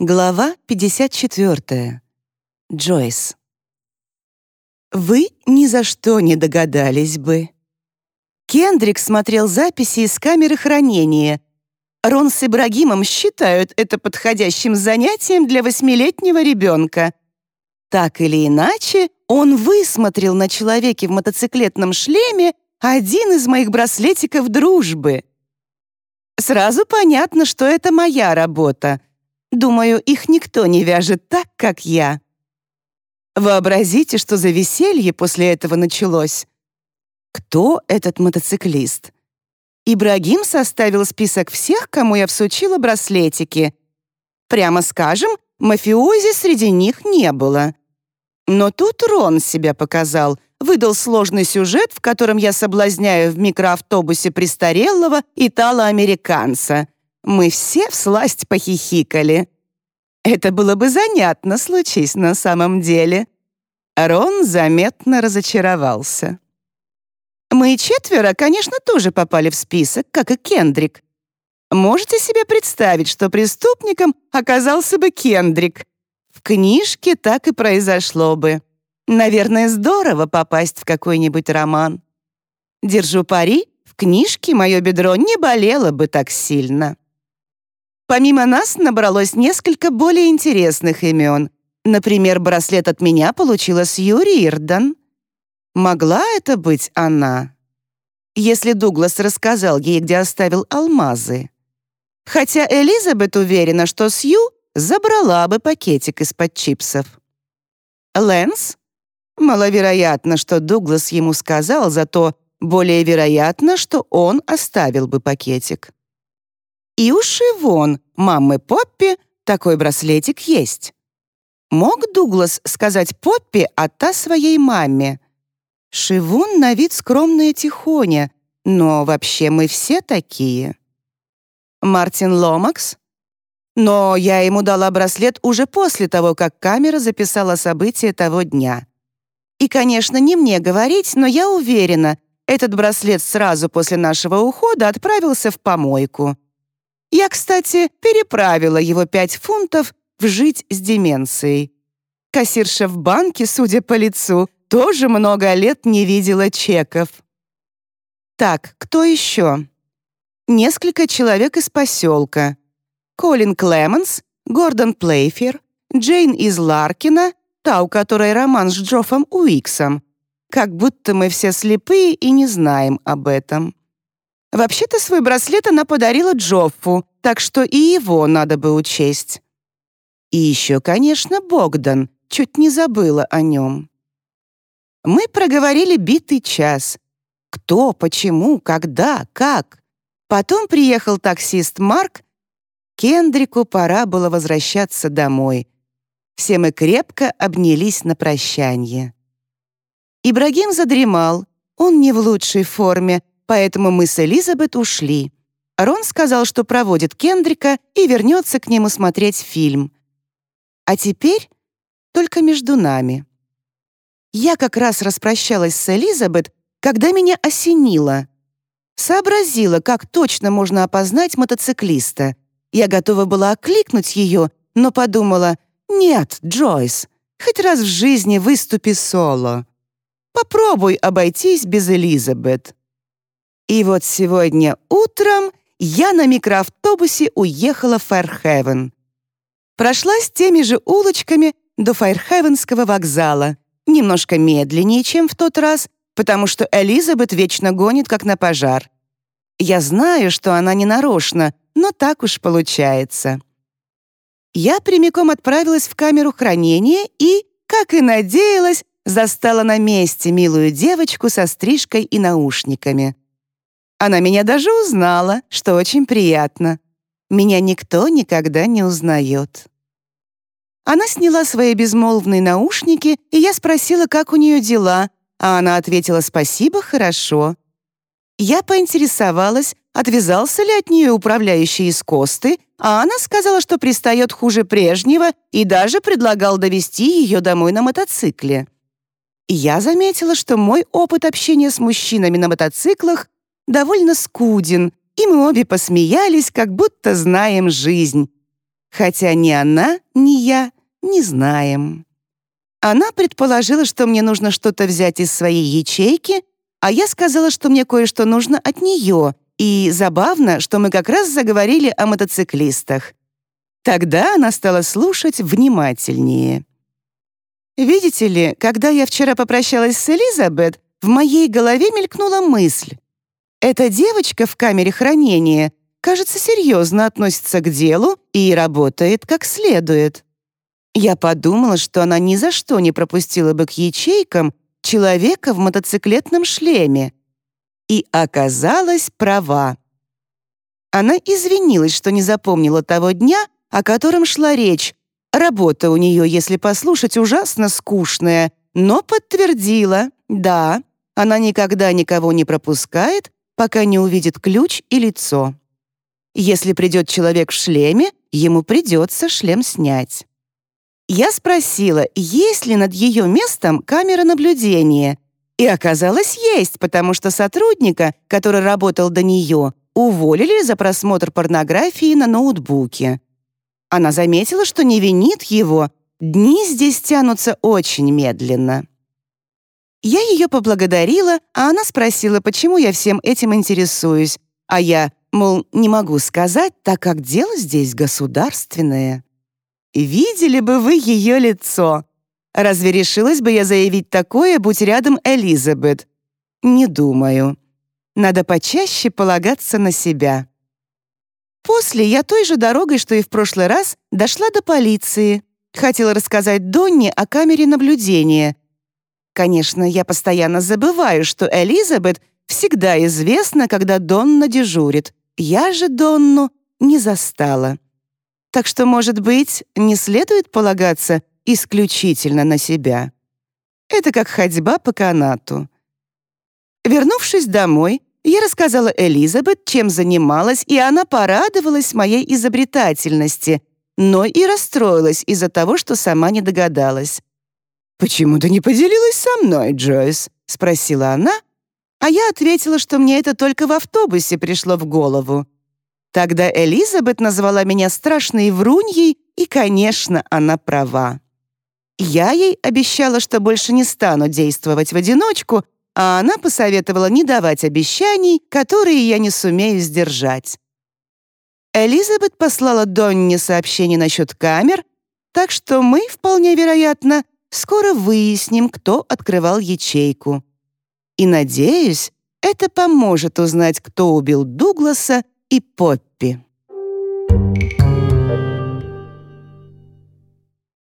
Глава 54. Джойс. Вы ни за что не догадались бы. Кендрик смотрел записи из камеры хранения. Рон с Ибрагимом считают это подходящим занятием для восьмилетнего ребенка. Так или иначе, он высмотрел на человеке в мотоциклетном шлеме один из моих браслетиков дружбы. Сразу понятно, что это моя работа — Думаю, их никто не вяжет так, как я. Вообразите, что за веселье после этого началось. Кто этот мотоциклист? Ибрагим составил список всех, кому я всучила браслетики. Прямо скажем, мафиози среди них не было. Но тут Рон себя показал, выдал сложный сюжет, в котором я соблазняю в микроавтобусе престарелого итало-американца — мы все всласть похихикали. Это было бы занятно, случись на самом деле. Рон заметно разочаровался. Мы четверо, конечно, тоже попали в список, как и Кендрик. Можете себе представить, что преступником оказался бы Кендрик? В книжке так и произошло бы. Наверное, здорово попасть в какой-нибудь роман. Держу пари, в книжке мое бедро не болело бы так сильно. Помимо нас набралось несколько более интересных имен. Например, браслет от меня получила Сью Рирдан. Могла это быть она? Если Дуглас рассказал ей, где оставил алмазы. Хотя Элизабет уверена, что Сью забрала бы пакетик из-под чипсов. Лэнс? Маловероятно, что Дуглас ему сказал, зато более вероятно, что он оставил бы пакетик. И у Шивон, мамы Поппи, такой браслетик есть. Мог Дуглас сказать Поппи, а та своей маме? Шивон на вид скромная тихоня, но вообще мы все такие. Мартин Ломакс? Но я ему дала браслет уже после того, как камера записала события того дня. И, конечно, не мне говорить, но я уверена, этот браслет сразу после нашего ухода отправился в помойку. Я, кстати, переправила его пять фунтов в «Жить с деменцией». Кассирша в банке, судя по лицу, тоже много лет не видела чеков. Так, кто еще? Несколько человек из поселка. Колин Клеменс, Гордон Плейфер, Джейн из Ларкина, та, у которой роман с Джоффом Уиксом. Как будто мы все слепые и не знаем об этом. Вообще-то свой браслет она подарила Джоффу, так что и его надо бы учесть. И еще, конечно, Богдан, чуть не забыла о нем. Мы проговорили битый час. Кто, почему, когда, как. Потом приехал таксист Марк. Кендрику пора было возвращаться домой. Все мы крепко обнялись на прощание. Ибрагим задремал. Он не в лучшей форме, поэтому мы с Элизабет ушли. Рон сказал, что проводит Кендрика и вернется к нему смотреть фильм. А теперь только между нами. Я как раз распрощалась с Элизабет, когда меня осенило. Сообразила, как точно можно опознать мотоциклиста. Я готова была окликнуть ее, но подумала, «Нет, Джойс, хоть раз в жизни выступи соло. Попробуй обойтись без Элизабет». И вот сегодня утром я на микроавтобусе уехала в Фэрхевен. Прошлась теми же улочками до Файрхевенского вокзала, немножко медленнее, чем в тот раз, потому что Элизабет вечно гонит, как на пожар. Я знаю, что она не нарочно, но так уж получается. Я прямиком отправилась в камеру хранения и, как и надеялась, застала на месте милую девочку со стрижкой и наушниками. Она меня даже узнала, что очень приятно. Меня никто никогда не узнает. Она сняла свои безмолвные наушники, и я спросила, как у нее дела, а она ответила «спасибо, хорошо». Я поинтересовалась, отвязался ли от нее управляющий из Косты, а она сказала, что пристает хуже прежнего и даже предлагал довести ее домой на мотоцикле. Я заметила, что мой опыт общения с мужчинами на мотоциклах довольно скуден, и мы обе посмеялись, как будто знаем жизнь. хотя ни она, ни я не знаем. Она предположила, что мне нужно что-то взять из своей ячейки, а я сказала, что мне кое-что нужно от нее, и забавно, что мы как раз заговорили о мотоциклистах. Тогда она стала слушать внимательнее. Видите ли, когда я вчера попрощалась с Элизабет, в моей голове мелькнула мысль. Эта девочка в камере хранения, кажется, серьезно относится к делу и работает как следует. Я подумала, что она ни за что не пропустила бы к ячейкам человека в мотоциклетном шлеме. И оказалась права. Она извинилась, что не запомнила того дня, о котором шла речь. Работа у нее, если послушать, ужасно скучная, но подтвердила, да, она никогда никого не пропускает, пока не увидит ключ и лицо. Если придет человек в шлеме, ему придется шлем снять. Я спросила, есть ли над ее местом камера наблюдения, и оказалось, есть, потому что сотрудника, который работал до нее, уволили за просмотр порнографии на ноутбуке. Она заметила, что не винит его, дни здесь тянутся очень медленно. Я ее поблагодарила, а она спросила, почему я всем этим интересуюсь, а я, мол, не могу сказать, так как дело здесь государственное. Видели бы вы ее лицо. Разве решилась бы я заявить такое, будь рядом Элизабет? Не думаю. Надо почаще полагаться на себя. После я той же дорогой, что и в прошлый раз, дошла до полиции. Хотела рассказать Донне о камере наблюдения. Конечно, я постоянно забываю, что Элизабет всегда известна, когда Донна дежурит. Я же Донну не застала. Так что, может быть, не следует полагаться исключительно на себя. Это как ходьба по канату. Вернувшись домой, я рассказала Элизабет, чем занималась, и она порадовалась моей изобретательности, но и расстроилась из-за того, что сама не догадалась. «Почему ты не поделилась со мной, Джойс?» — спросила она, а я ответила, что мне это только в автобусе пришло в голову. Тогда Элизабет назвала меня страшной вруньей, и, конечно, она права. Я ей обещала, что больше не стану действовать в одиночку, а она посоветовала не давать обещаний, которые я не сумею сдержать. Элизабет послала Донне сообщение насчет камер, так что мы, вполне вероятно, скоро выясним, кто открывал ячейку. И, надеюсь, это поможет узнать, кто убил Дугласа и Поппи.